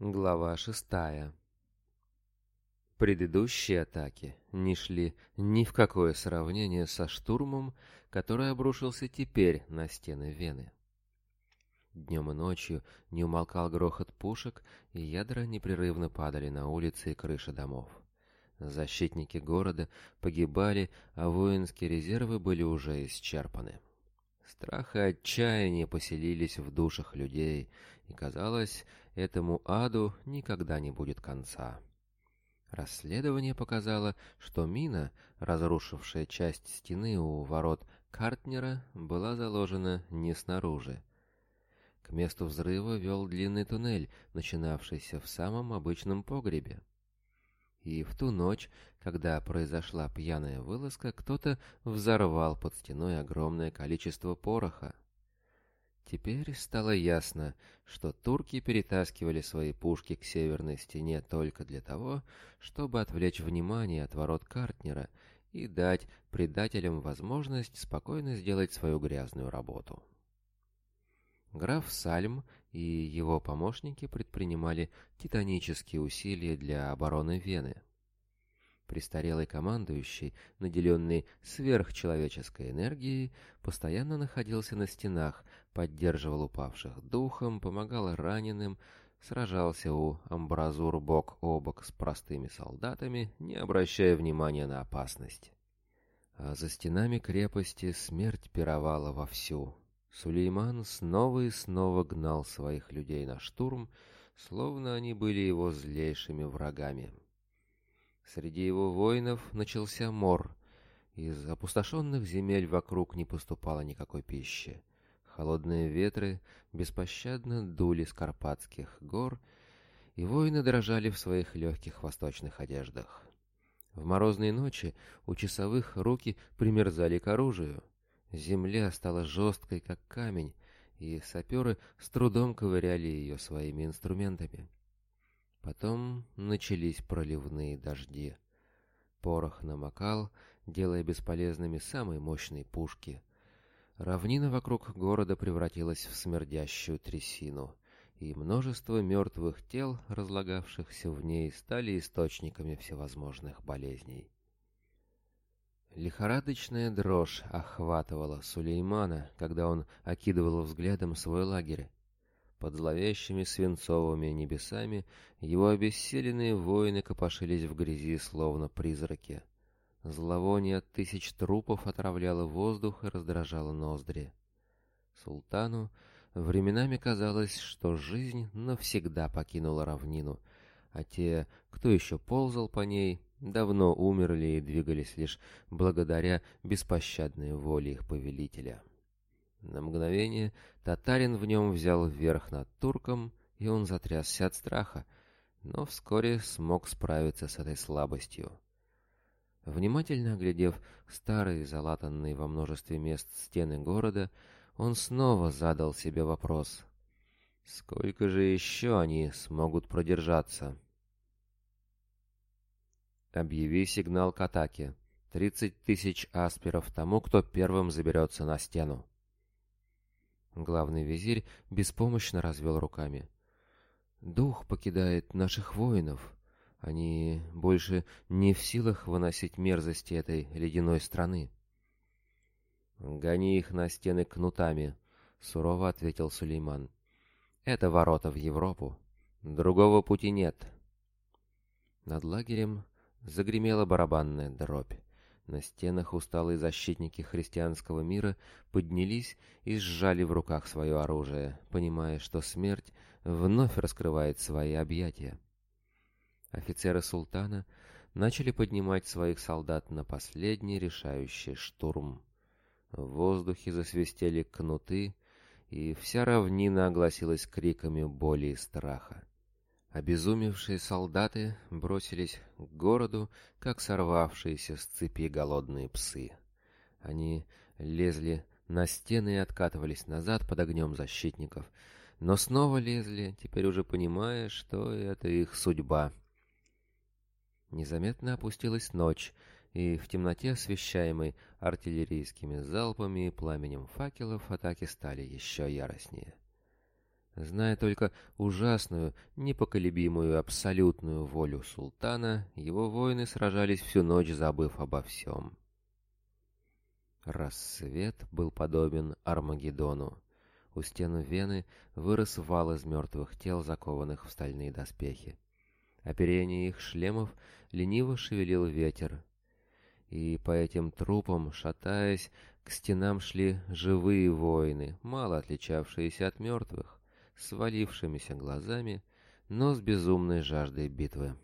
Глава шестая. Предыдущие атаки не шли ни в какое сравнение со штурмом, который обрушился теперь на стены Вены. Днем и ночью не умолкал грохот пушек, и ядра непрерывно падали на улицы и крыши домов. Защитники города погибали, а воинские резервы были уже исчерпаны. Страх и отчаяние поселились в душах людей, и казалось, этому аду никогда не будет конца. Расследование показало, что мина, разрушившая часть стены у ворот Картнера, была заложена не снаружи. К месту взрыва вел длинный туннель, начинавшийся в самом обычном погребе. И в ту ночь, когда произошла пьяная вылазка, кто-то взорвал под стеной огромное количество пороха. Теперь стало ясно, что турки перетаскивали свои пушки к северной стене только для того, чтобы отвлечь внимание от ворот Картнера и дать предателям возможность спокойно сделать свою грязную работу. Граф Сальм и его помощники предпринимали титанические усилия для обороны Вены – Престарелый командующий, наделенный сверхчеловеческой энергией, постоянно находился на стенах, поддерживал упавших духом, помогал раненым, сражался у амбразур бок о бок с простыми солдатами, не обращая внимания на опасность. А за стенами крепости смерть пировала вовсю. Сулейман снова и снова гнал своих людей на штурм, словно они были его злейшими врагами. Среди его воинов начался мор. Из опустошенных земель вокруг не поступало никакой пищи. Холодные ветры беспощадно дули с Карпатских гор, и воины дрожали в своих легких восточных одеждах. В морозные ночи у часовых руки примерзали к оружию. Земля стала жесткой, как камень, и саперы с трудом ковыряли ее своими инструментами. Потом начались проливные дожди. Порох намокал, делая бесполезными самые мощные пушки. Равнина вокруг города превратилась в смердящую трясину, и множество мертвых тел, разлагавшихся в ней, стали источниками всевозможных болезней. Лихорадочная дрожь охватывала Сулеймана, когда он окидывал взглядом свой лагерь. Под зловещими свинцовыми небесами его обессиленные воины копошились в грязи, словно призраки. Зловоние тысяч трупов отравляло воздух и раздражало ноздри. Султану временами казалось, что жизнь навсегда покинула равнину, а те, кто еще ползал по ней, давно умерли и двигались лишь благодаря беспощадной воле их повелителя. На мгновение татарин в нем взял верх над турком, и он затрясся от страха, но вскоре смог справиться с этой слабостью. Внимательно оглядев старые, залатанные во множестве мест стены города, он снова задал себе вопрос. Сколько же еще они смогут продержаться? Объяви сигнал к атаке. Тридцать тысяч аспиров тому, кто первым заберется на стену. Главный визирь беспомощно развел руками. «Дух покидает наших воинов. Они больше не в силах выносить мерзости этой ледяной страны». «Гони их на стены кнутами», — сурово ответил Сулейман. «Это ворота в Европу. Другого пути нет». Над лагерем загремела барабанная дробь. На стенах усталые защитники христианского мира поднялись и сжали в руках свое оружие, понимая, что смерть вновь раскрывает свои объятия. Офицеры султана начали поднимать своих солдат на последний решающий штурм. В воздухе засвистели кнуты, и вся равнина огласилась криками боли и страха. Обезумевшие солдаты бросились к городу, как сорвавшиеся с цепи голодные псы. Они лезли на стены и откатывались назад под огнем защитников, но снова лезли, теперь уже понимая, что это их судьба. Незаметно опустилась ночь, и в темноте, освещаемой артиллерийскими залпами и пламенем факелов, атаки стали еще яростнее. Зная только ужасную, непоколебимую, абсолютную волю султана, его воины сражались всю ночь, забыв обо всем. Рассвет был подобен Армагеддону. У стены Вены вырос вал из мертвых тел, закованных в стальные доспехи. Оперение их шлемов лениво шевелил ветер. И по этим трупам, шатаясь, к стенам шли живые воины, мало отличавшиеся от мертвых свалившимися глазами, но с безумной жаждой битвы.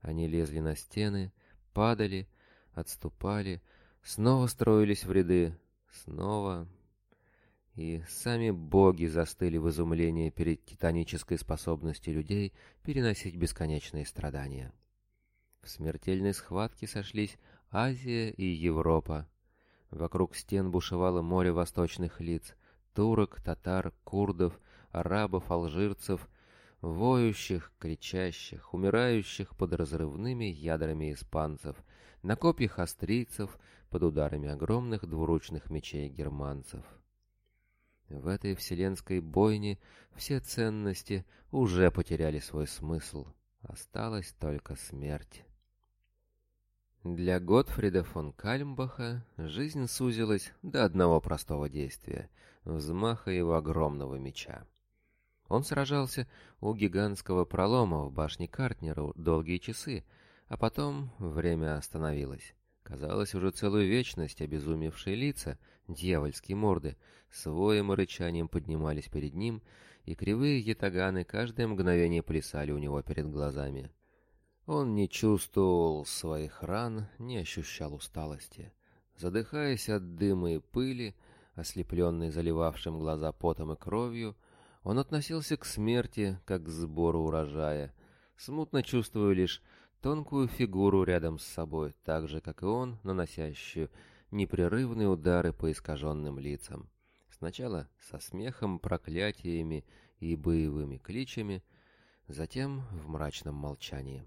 Они лезли на стены, падали, отступали, снова строились в ряды, снова... И сами боги застыли в изумлении перед титанической способностью людей переносить бесконечные страдания. В смертельной схватке сошлись Азия и Европа. Вокруг стен бушевало море восточных лиц — турок, татар, курдов, арабов, алжирцев, воющих, кричащих, умирающих под разрывными ядрами испанцев, на копьях австрийцев, под ударами огромных двуручных мечей германцев. В этой вселенской бойне все ценности уже потеряли свой смысл. Осталась только смерть. Для Готфрида фон Кальмбаха жизнь сузилась до одного простого действия — взмаха его огромного меча. Он сражался у гигантского пролома в башне Картнеру долгие часы, а потом время остановилось. Казалось, уже целую вечность обезумевшие лица, дьявольские морды, с воем рычанием поднимались перед ним, и кривые ятаганы каждое мгновение плясали у него перед глазами — он не чувствовал своих ран, не ощущал усталости. Задыхаясь от дыма и пыли, ослепленный заливавшим глаза потом и кровью, он относился к смерти, как к сбору урожая, смутно чувствуя лишь тонкую фигуру рядом с собой, так же, как и он, наносящую непрерывные удары по искаженным лицам. Сначала со смехом, проклятиями и боевыми кличами, затем в мрачном молчании.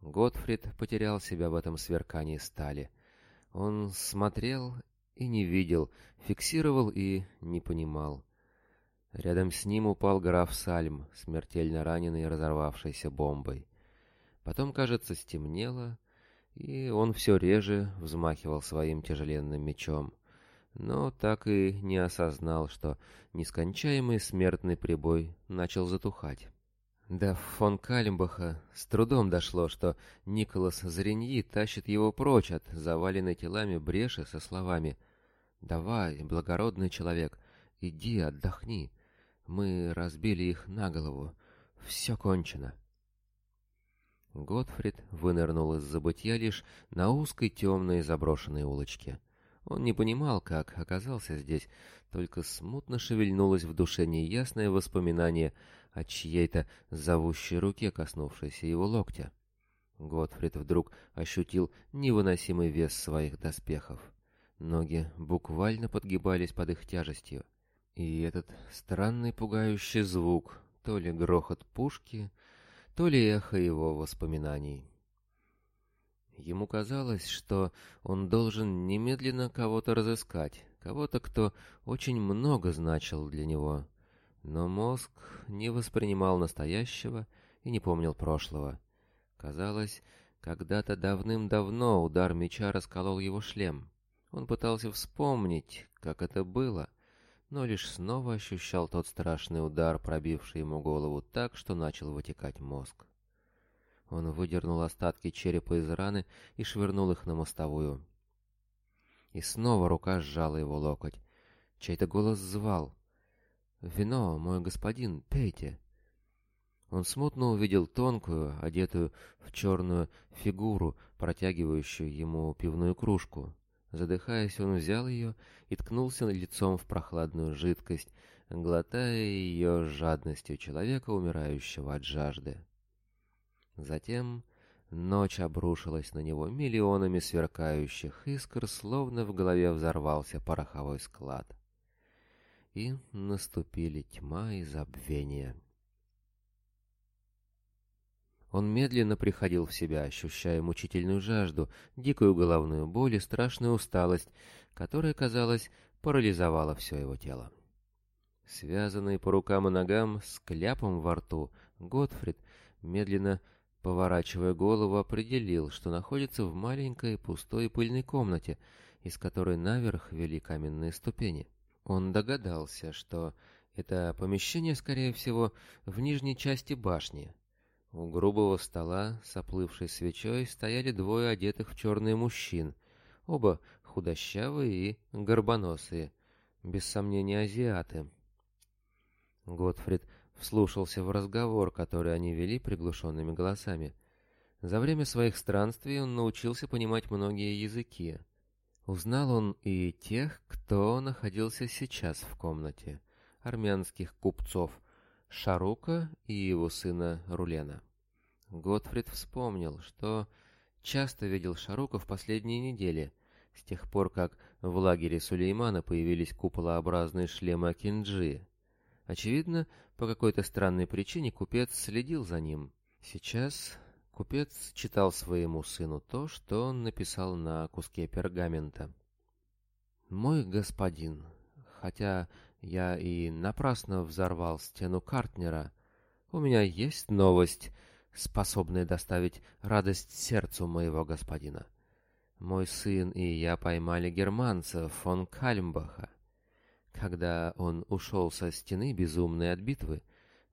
Готфрид потерял себя в этом сверкании стали. Он смотрел и не видел, фиксировал и не понимал. Рядом с ним упал граф Сальм, смертельно раненый разорвавшейся бомбой. Потом, кажется, стемнело, и он все реже взмахивал своим тяжеленным мечом, но так и не осознал, что нескончаемый смертный прибой начал затухать. До фон Калимбаха с трудом дошло, что Николас Зреньи тащит его прочь от заваленной телами бреши со словами «Давай, благородный человек, иди отдохни. Мы разбили их на голову. Все кончено». Готфрид вынырнул из забытья лишь на узкой темной заброшенной улочке. Он не понимал, как оказался здесь, только смутно шевельнулось в душе неясное воспоминание от чьей-то зовущей руки, коснувшейся его локтя. Готфрид вдруг ощутил невыносимый вес своих доспехов. Ноги буквально подгибались под их тяжестью. И этот странный пугающий звук, то ли грохот пушки, то ли эхо его воспоминаний. Ему казалось, что он должен немедленно кого-то разыскать, кого-то, кто очень много значил для него. Но мозг не воспринимал настоящего и не помнил прошлого. Казалось, когда-то давным-давно удар меча расколол его шлем. Он пытался вспомнить, как это было, но лишь снова ощущал тот страшный удар, пробивший ему голову так, что начал вытекать мозг. Он выдернул остатки черепа из раны и швырнул их на мостовую. И снова рука сжала его локоть. Чей-то голос звал. «Вино, мой господин, пейте!» Он смутно увидел тонкую, одетую в черную фигуру, протягивающую ему пивную кружку. Задыхаясь, он взял ее и ткнулся лицом в прохладную жидкость, глотая ее жадностью человека, умирающего от жажды. Затем ночь обрушилась на него миллионами сверкающих искр, словно в голове взорвался пороховой склад и наступили тьма и забвение. Он медленно приходил в себя, ощущая мучительную жажду, дикую головную боль и страшную усталость, которая, казалось, парализовала все его тело. Связанный по рукам и ногам с кляпом во рту, Готфрид, медленно поворачивая голову, определил, что находится в маленькой пустой пыльной комнате, из которой наверх вели каменные ступени. Он догадался, что это помещение, скорее всего, в нижней части башни. У грубого стола с оплывшей свечой стояли двое одетых в черные мужчин, оба худощавые и горбоносые, без сомнения азиаты. Готфрид вслушался в разговор, который они вели приглушенными голосами. За время своих странствий он научился понимать многие языки — Узнал он и тех, кто находился сейчас в комнате, армянских купцов Шарука и его сына Рулена. Готфрид вспомнил, что часто видел Шарука в последние недели, с тех пор, как в лагере Сулеймана появились куполообразные шлемы Акинджи. Очевидно, по какой-то странной причине купец следил за ним. Сейчас Купец читал своему сыну то, что он написал на куске пергамента. «Мой господин, хотя я и напрасно взорвал стену Картнера, у меня есть новость, способная доставить радость сердцу моего господина. Мой сын и я поймали германца фон Кальмбаха. Когда он ушел со стены, безумной от битвы,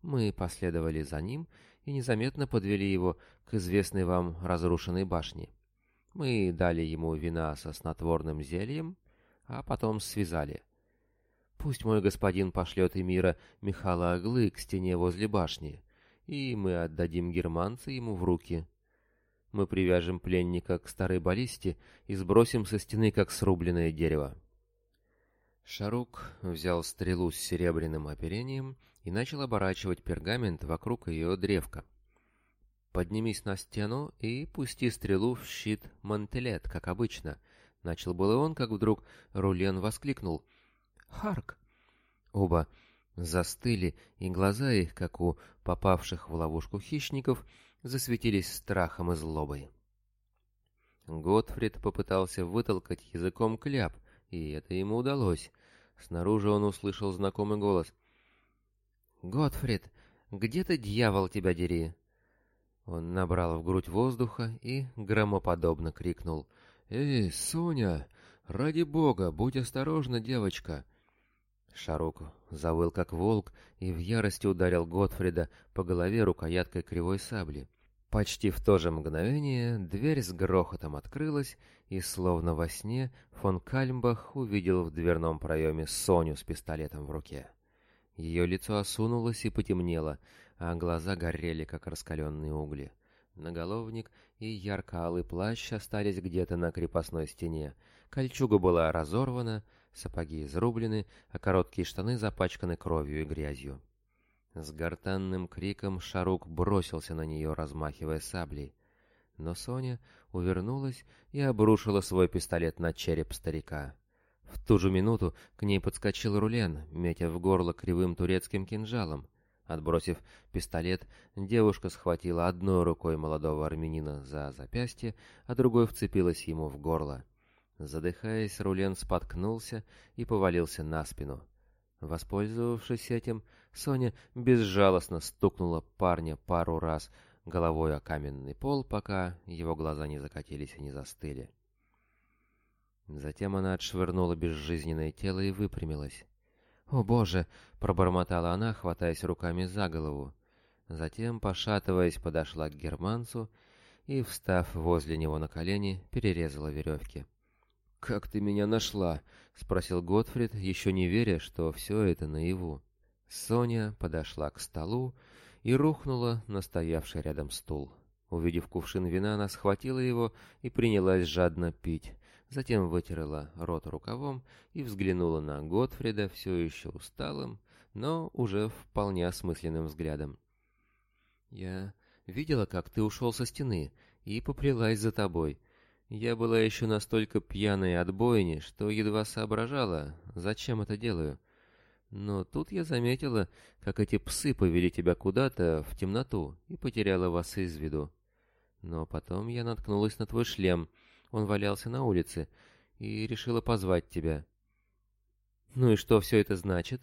мы последовали за ним и и незаметно подвели его к известной вам разрушенной башне. Мы дали ему вина со снотворным зельем, а потом связали. Пусть мой господин пошлет Эмира Михала Оглы к стене возле башни, и мы отдадим германца ему в руки. Мы привяжем пленника к старой баллисте и сбросим со стены, как срубленное дерево. Шарук взял стрелу с серебряным оперением — и начал оборачивать пергамент вокруг ее древка. «Поднимись на стену и пусти стрелу в щит Мантелет, как обычно», — начал было он, как вдруг Рулен воскликнул. «Харк!» Оба застыли, и глаза их, как у попавших в ловушку хищников, засветились страхом и злобой. Готфрид попытался вытолкать языком кляп, и это ему удалось. Снаружи он услышал знакомый голос. «Готфрид, где ты, дьявол, тебя дери?» Он набрал в грудь воздуха и громоподобно крикнул. «Эй, Соня, ради бога, будь осторожна, девочка!» Шарук завыл как волк и в ярости ударил Готфрида по голове рукояткой кривой сабли. Почти в то же мгновение дверь с грохотом открылась, и словно во сне фон Кальмбах увидел в дверном проеме Соню с пистолетом в руке. Ее лицо осунулось и потемнело, а глаза горели, как раскаленные угли. Наголовник и ярко-алый плащ остались где-то на крепостной стене. Кольчуга была разорвана, сапоги изрублены, а короткие штаны запачканы кровью и грязью. С гортанным криком Шарук бросился на нее, размахивая саблей. Но Соня увернулась и обрушила свой пистолет на череп старика. В ту же минуту к ней подскочил Рулен, метя в горло кривым турецким кинжалом. Отбросив пистолет, девушка схватила одной рукой молодого армянина за запястье, а другой вцепилась ему в горло. Задыхаясь, Рулен споткнулся и повалился на спину. Воспользовавшись этим, Соня безжалостно стукнула парня пару раз головой о каменный пол, пока его глаза не закатились и не застыли. Затем она отшвырнула безжизненное тело и выпрямилась. «О, Боже!» — пробормотала она, хватаясь руками за голову. Затем, пошатываясь, подошла к германцу и, встав возле него на колени, перерезала веревки. «Как ты меня нашла?» — спросил Готфрид, еще не веря, что все это наяву. Соня подошла к столу и рухнула на стоявший рядом стул. Увидев кувшин вина, она схватила его и принялась жадно пить затем вытерла рот рукавом и взглянула на Готфрида все еще усталым, но уже вполне осмысленным взглядом. «Я видела, как ты ушел со стены, и поплелась за тобой. Я была еще настолько пьяной от бойни, что едва соображала, зачем это делаю. Но тут я заметила, как эти псы повели тебя куда-то в темноту и потеряла вас из виду. Но потом я наткнулась на твой шлем — он валялся на улице, и решила позвать тебя». «Ну и что все это значит?»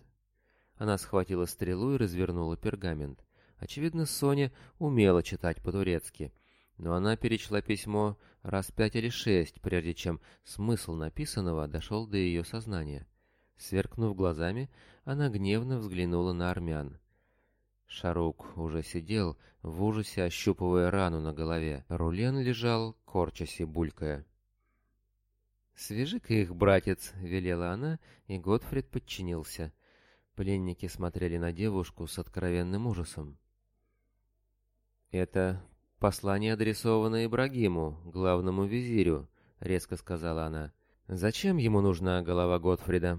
Она схватила стрелу и развернула пергамент. Очевидно, Соня умела читать по-турецки, но она перечла письмо раз пять или шесть, прежде чем смысл написанного дошел до ее сознания. Сверкнув глазами, она гневно взглянула на армян. Шарук уже сидел, в ужасе ощупывая рану на голове. Рулен лежал, корчась и булькая. «Свяжи-ка их, братец!» — велела она, и Готфрид подчинился. Пленники смотрели на девушку с откровенным ужасом. «Это послание адресованное Ибрагиму, главному визирю», — резко сказала она. «Зачем ему нужна голова Готфрида?»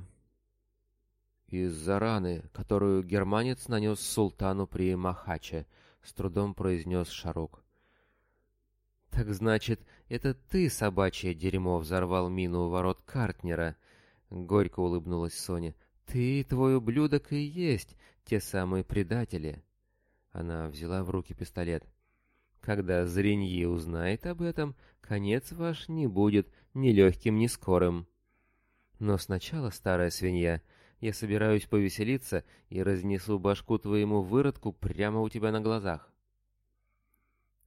«Из-за раны, которую германец нанес султану при Махаче», — с трудом произнес Шарок. «Так значит, это ты, собачье дерьмо, взорвал мину у ворот Картнера?» Горько улыбнулась Соня. «Ты и твой ублюдок и есть те самые предатели». Она взяла в руки пистолет. «Когда Зриньи узнает об этом, конец ваш не будет ни легким, ни скорым». «Но сначала, старая свинья, я собираюсь повеселиться и разнесу башку твоему выродку прямо у тебя на глазах».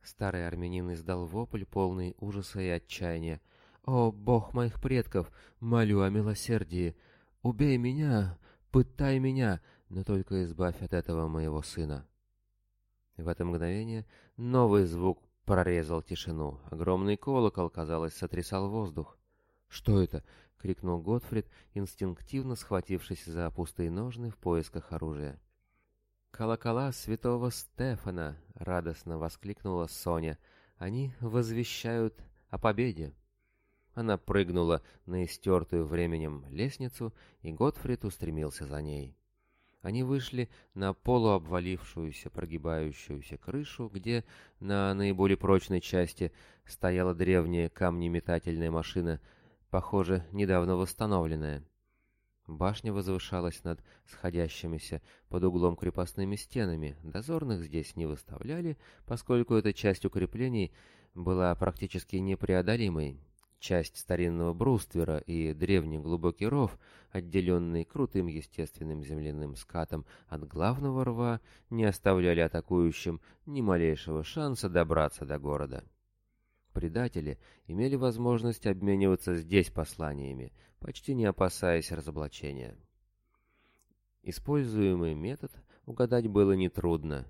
Старый армянин издал вопль, полный ужаса и отчаяния. «О, бог моих предков! Молю о милосердии! Убей меня! Пытай меня! Но только избавь от этого моего сына!» В это мгновение новый звук прорезал тишину. Огромный колокол, казалось, сотрясал воздух. «Что это?» — крикнул Готфрид, инстинктивно схватившись за пустые ножны в поисках оружия. «Колокола святого Стефана!» — радостно воскликнула Соня. «Они возвещают о победе!» Она прыгнула на истертую временем лестницу, и Готфрид устремился за ней. Они вышли на полуобвалившуюся, прогибающуюся крышу, где на наиболее прочной части стояла древняя камнеметательная машина, похоже, недавно восстановленная. Башня возвышалась над сходящимися под углом крепостными стенами, дозорных здесь не выставляли, поскольку эта часть укреплений была практически непреодолимой. Часть старинного бруствера и древний глубокий ров, отделенный крутым естественным земляным скатом от главного рва, не оставляли атакующим ни малейшего шанса добраться до города предатели имели возможность обмениваться здесь посланиями, почти не опасаясь разоблачения. Используемый метод угадать было нетрудно.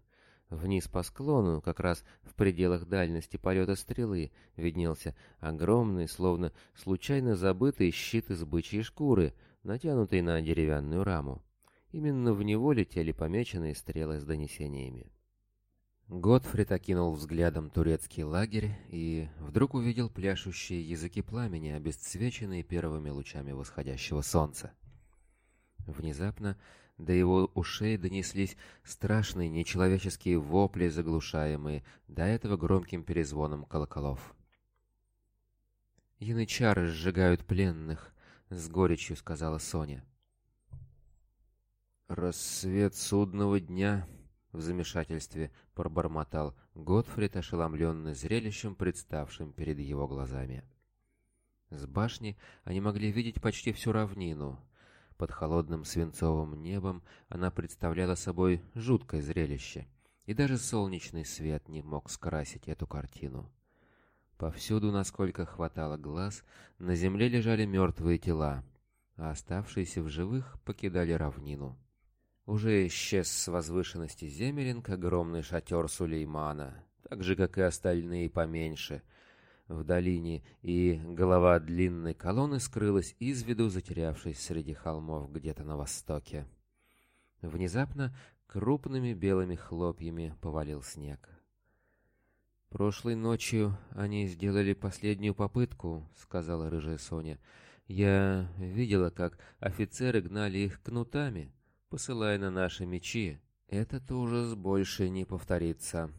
Вниз по склону, как раз в пределах дальности полета стрелы, виднелся огромный, словно случайно забытый щит из бычьей шкуры, натянутый на деревянную раму. Именно в него летели помеченные стрелы с донесениями. Готфрид окинул взглядом турецкий лагерь и вдруг увидел пляшущие языки пламени, обесцвеченные первыми лучами восходящего солнца. Внезапно до его ушей донеслись страшные нечеловеческие вопли, заглушаемые до этого громким перезвоном колоколов. «Янычары сжигают пленных», — с горечью сказала Соня. «Рассвет судного дня», — в замешательстве пробормотал Готфрид, ошеломленный зрелищем, представшим перед его глазами. С башни они могли видеть почти всю равнину. Под холодным свинцовым небом она представляла собой жуткое зрелище, и даже солнечный свет не мог скрасить эту картину. Повсюду, насколько хватало глаз, на земле лежали мертвые тела, а оставшиеся в живых покидали равнину. Уже исчез с возвышенности Земеринг огромный шатер Сулеймана, так же, как и остальные поменьше. В долине и голова длинной колонны скрылась из виду, затерявшись среди холмов где-то на востоке. Внезапно крупными белыми хлопьями повалил снег. «Прошлой ночью они сделали последнюю попытку», — сказала рыжая Соня. «Я видела, как офицеры гнали их кнутами» посылай на наши мечи, этот ужас больше не повторится».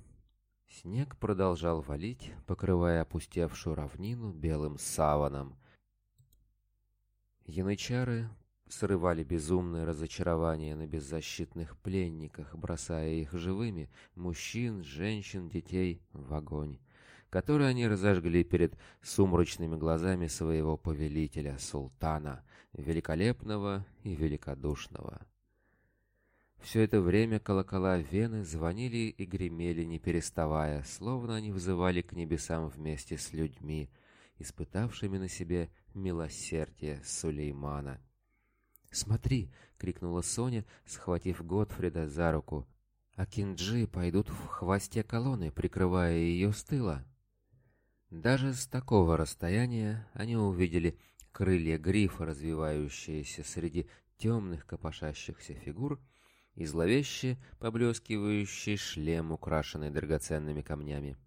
Снег продолжал валить, покрывая опустевшую равнину белым саваном. Янычары срывали безумное разочарование на беззащитных пленниках, бросая их живыми, мужчин, женщин, детей, в огонь, который они разожгли перед сумрачными глазами своего повелителя, султана, великолепного и великодушного. Все это время колокола Вены звонили и гремели, не переставая, словно они взывали к небесам вместе с людьми, испытавшими на себе милосердие Сулеймана. «Смотри!» — крикнула Соня, схватив Готфрида за руку. «А кинджи пойдут в хвосте колонны, прикрывая ее с тыла». Даже с такого расстояния они увидели крылья грифа, развивающиеся среди темных копошащихся фигур — и зловеще поблескивающий шлем, украшенный драгоценными камнями.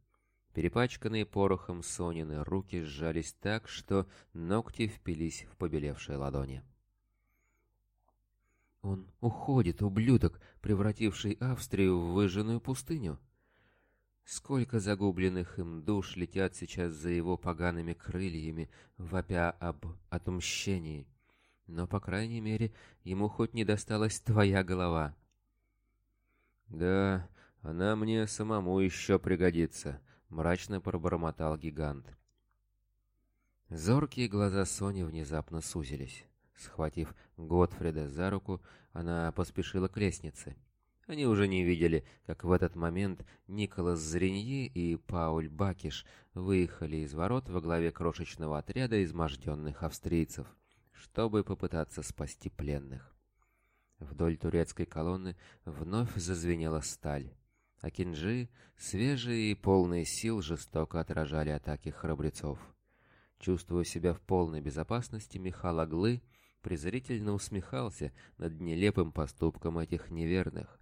Перепачканные порохом Сонины руки сжались так, что ногти впились в побелевшие ладони. «Он уходит, ублюдок, превративший Австрию в выжженную пустыню!» Сколько загубленных им душ летят сейчас за его погаными крыльями, вопя об отмщении. Но, по крайней мере, ему хоть не досталась твоя голова. «Да, она мне самому еще пригодится», — мрачно пробормотал гигант. Зоркие глаза Сони внезапно сузились. Схватив Готфрида за руку, она поспешила к лестнице. Они уже не видели, как в этот момент Николас Зренье и Пауль Бакиш выехали из ворот во главе крошечного отряда изможденных австрийцев, чтобы попытаться спасти пленных. Вдоль турецкой колонны вновь зазвенела сталь, а кинжи, свежие и полные сил, жестоко отражали атаки храбрецов. Чувствуя себя в полной безопасности, Михал Аглы презрительно усмехался над нелепым поступком этих неверных.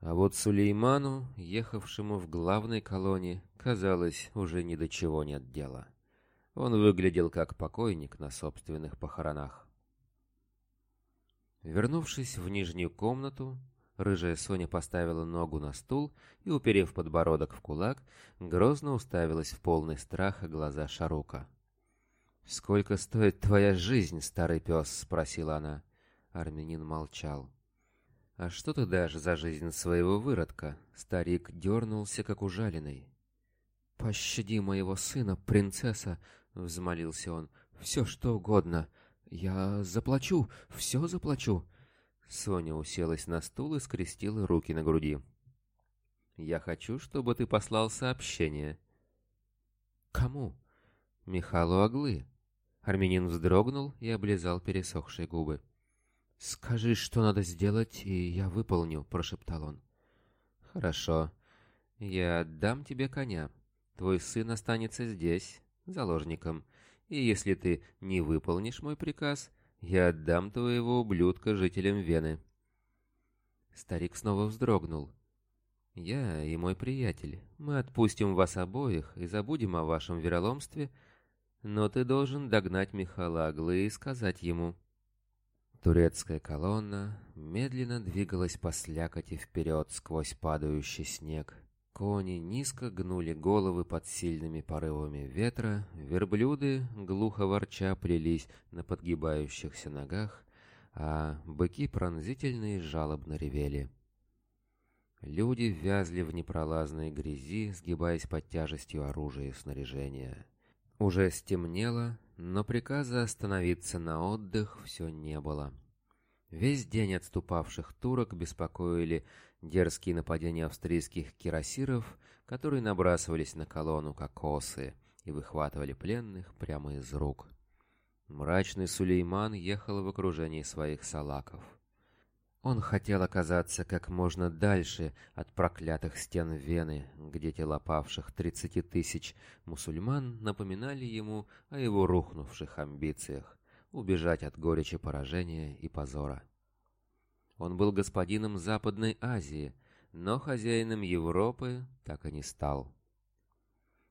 А вот Сулейману, ехавшему в главной колонне, казалось, уже ни до чего нет дела. Он выглядел как покойник на собственных похоронах. Вернувшись в нижнюю комнату, рыжая Соня поставила ногу на стул и, уперев подбородок в кулак, грозно уставилась в полный страха глаза Шарука. «Сколько стоит твоя жизнь, старый пес?» — спросила она. Армянин молчал. «А что ты дашь за жизнь своего выродка?» Старик дернулся, как ужаленный. «Пощади моего сына, принцесса!» — взмолился он. «Все что угодно, «Я заплачу, все заплачу!» Соня уселась на стул и скрестила руки на груди. «Я хочу, чтобы ты послал сообщение». «Кому?» «Михалу Аглы». Армянин вздрогнул и облизал пересохшие губы. «Скажи, что надо сделать, и я выполню», — прошептал он. «Хорошо. Я отдам тебе коня. Твой сын останется здесь, заложником и если ты не выполнишь мой приказ, я отдам твоего ублюдка жителям Вены». Старик снова вздрогнул. «Я и мой приятель, мы отпустим вас обоих и забудем о вашем вероломстве, но ты должен догнать Михаила Михалаглы и сказать ему». Турецкая колонна медленно двигалась по слякоти вперед сквозь падающий снег — Кони низко гнули головы под сильными порывами ветра, верблюды, глухо ворча, плелись на подгибающихся ногах, а быки пронзительно и жалобно ревели. Люди вязли в непролазной грязи, сгибаясь под тяжестью оружия и снаряжения. Уже стемнело, но приказа остановиться на отдых все не было. — Весь день отступавших турок беспокоили дерзкие нападения австрийских кирасиров, которые набрасывались на колонну кокосы и выхватывали пленных прямо из рук. Мрачный Сулейман ехал в окружении своих салаков. Он хотел оказаться как можно дальше от проклятых стен Вены, где тела павших 30 тысяч мусульман напоминали ему о его рухнувших амбициях, убежать от горечи поражения и позора. Он был господином Западной Азии, но хозяином Европы так и не стал.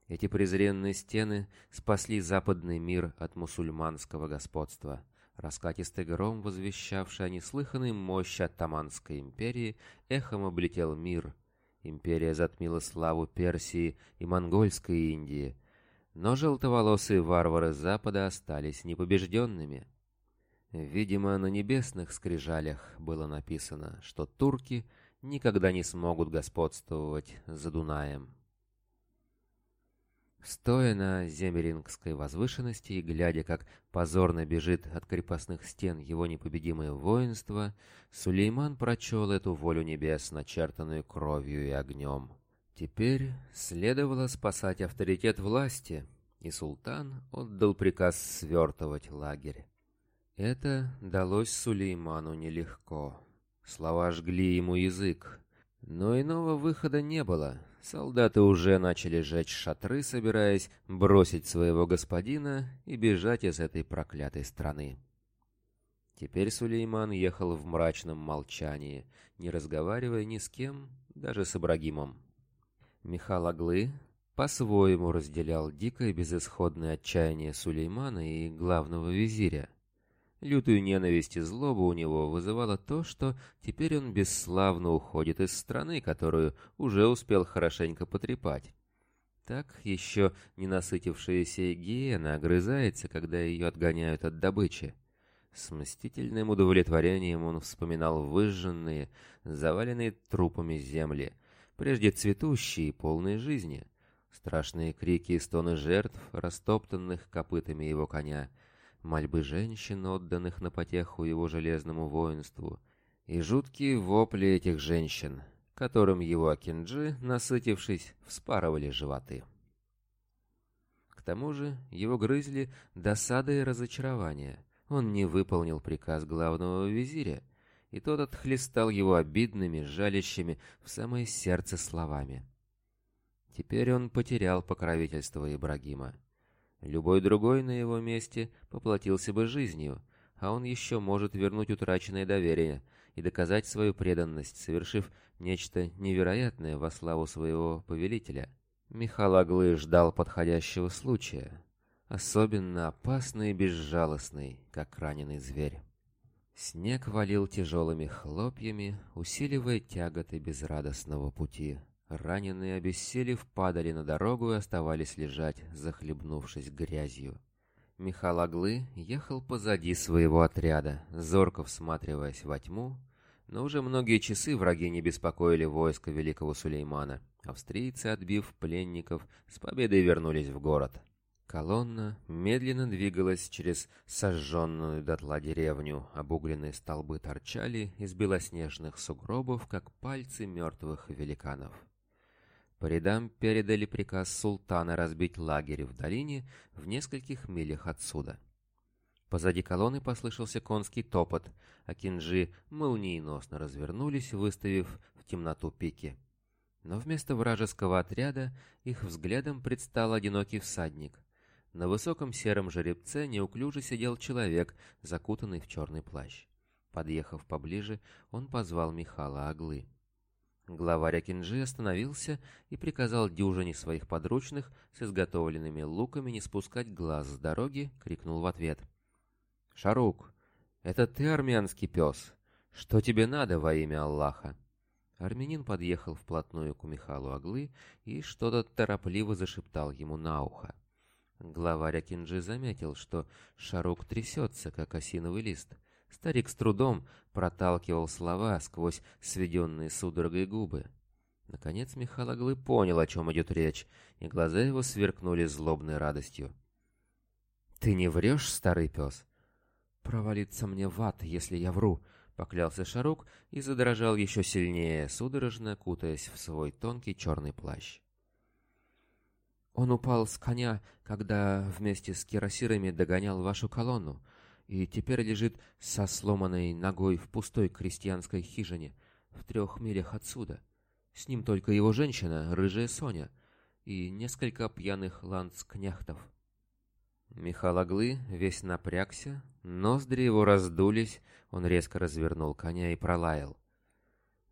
Эти презренные стены спасли западный мир от мусульманского господства. Раскатистый гром, возвещавший о неслыханной мощи Оттаманской империи, эхом облетел мир. Империя затмила славу Персии и Монгольской Индии – но желтоволосые варвары Запада остались непобежденными. Видимо, на небесных скрижалях было написано, что турки никогда не смогут господствовать за Дунаем. Стоя на Земерингской возвышенности и глядя, как позорно бежит от крепостных стен его непобедимое воинство, Сулейман прочел эту волю небес, начертанную кровью и огнем. Теперь следовало спасать авторитет власти, и султан отдал приказ свертывать лагерь. Это далось Сулейману нелегко. Слова жгли ему язык, но иного выхода не было. Солдаты уже начали жечь шатры, собираясь бросить своего господина и бежать из этой проклятой страны. Теперь Сулейман ехал в мрачном молчании, не разговаривая ни с кем, даже с Ибрагимом. Михаил Аглы по-своему разделял дикое безысходное отчаяние Сулеймана и главного визиря. Лютую ненависть и злобу у него вызывало то, что теперь он бесславно уходит из страны, которую уже успел хорошенько потрепать. Так еще не насытившаяся гиена огрызается, когда ее отгоняют от добычи. С мстительным удовлетворением он вспоминал выжженные, заваленные трупами земли — прежде цветущие и полные жизни. Страшные крики и стоны жертв, растоптанных копытами его коня, мольбы женщин, отданных на потеху его железному воинству, и жуткие вопли этих женщин, которым его акинджи, насытившись, вспарывали животы. К тому же его грызли досада и разочарование. Он не выполнил приказ главного визиря — и тот отхлестал его обидными, жалящими в самое сердце словами. Теперь он потерял покровительство Ибрагима. Любой другой на его месте поплатился бы жизнью, а он еще может вернуть утраченное доверие и доказать свою преданность, совершив нечто невероятное во славу своего повелителя. Михалаглы ждал подходящего случая, особенно опасный и безжалостный, как раненый зверь. Снег валил тяжелыми хлопьями, усиливая тяготы безрадостного пути. Раненые, обессилев, падали на дорогу и оставались лежать, захлебнувшись грязью. Михал Аглы ехал позади своего отряда, зорко всматриваясь во тьму, но уже многие часы враги не беспокоили войско великого Сулеймана. Австрийцы, отбив пленников, с победой вернулись в город. Колонна медленно двигалась через сожженную дотла деревню, обугленные столбы торчали из белоснежных сугробов, как пальцы мертвых великанов. По рядам передали приказ султана разбить лагерь в долине в нескольких милях отсюда. Позади колонны послышался конский топот, а кинжи молниеносно развернулись, выставив в темноту пики. Но вместо вражеского отряда их взглядом предстал одинокий всадник, на высоком сером жеребце неуклюже сидел человек, закутанный в черный плащ. Подъехав поближе, он позвал Михала Аглы. Главарь Акинджи остановился и приказал дюжине своих подручных с изготовленными луками не спускать глаз с дороги, крикнул в ответ. «Шарук, это ты армянский пес? Что тебе надо во имя Аллаха?» Армянин подъехал вплотную к Михалу Аглы и что-то торопливо зашептал ему на ухо. Главарь Акинджи заметил, что шарук трясется, как осиновый лист. Старик с трудом проталкивал слова сквозь сведенные судорогой губы. Наконец Михалоглы понял, о чем идет речь, и глаза его сверкнули злобной радостью. «Ты не врешь, старый пес?» Провалится мне в ад, если я вру», — поклялся Шарук и задрожал еще сильнее, судорожно кутаясь в свой тонкий черный плащ. Он упал с коня, когда вместе с кирасирами догонял вашу колонну, и теперь лежит со сломанной ногой в пустой крестьянской хижине в трех милях отсюда. С ним только его женщина, рыжая Соня, и несколько пьяных ландскняхтов. Михалоглы весь напрягся, ноздри его раздулись, он резко развернул коня и пролаял.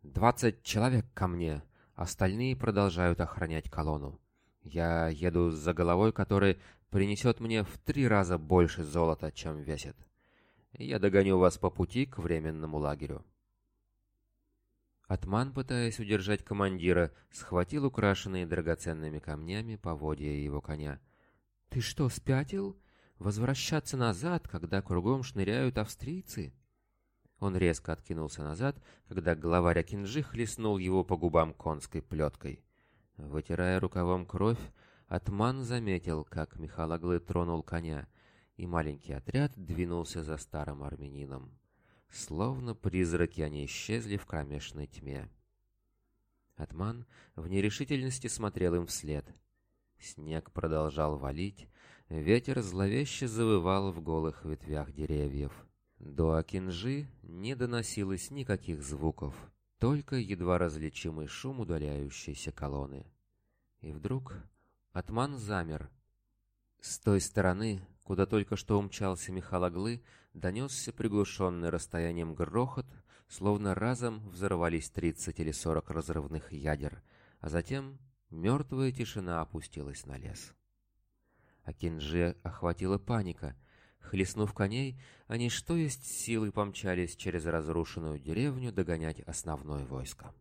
«Двадцать человек ко мне, остальные продолжают охранять колонну». Я еду за головой, который принесет мне в три раза больше золота, чем весит. Я догоню вас по пути к временному лагерю». Атман, пытаясь удержать командира, схватил украшенные драгоценными камнями поводья его коня. «Ты что, спятил? Возвращаться назад, когда кругом шныряют австрийцы?» Он резко откинулся назад, когда главарь Акинжи хлестнул его по губам конской плеткой. Вытирая рукавом кровь, Атман заметил, как Михалаглы тронул коня, и маленький отряд двинулся за старым армянином. Словно призраки они исчезли в кромешной тьме. Атман в нерешительности смотрел им вслед. Снег продолжал валить, ветер зловеще завывал в голых ветвях деревьев. До Акинжи не доносилось никаких звуков только едва различимый шум удаляющейся колонны. И вдруг атман замер. С той стороны, куда только что умчался Михалоглы, донесся приглушенный расстоянием грохот, словно разом взорвались 30 или 40 разрывных ядер, а затем мертвая тишина опустилась на лес. А Кинджи охватила паника, Хлестнув коней, они что есть силы помчались через разрушенную деревню догонять основное войско.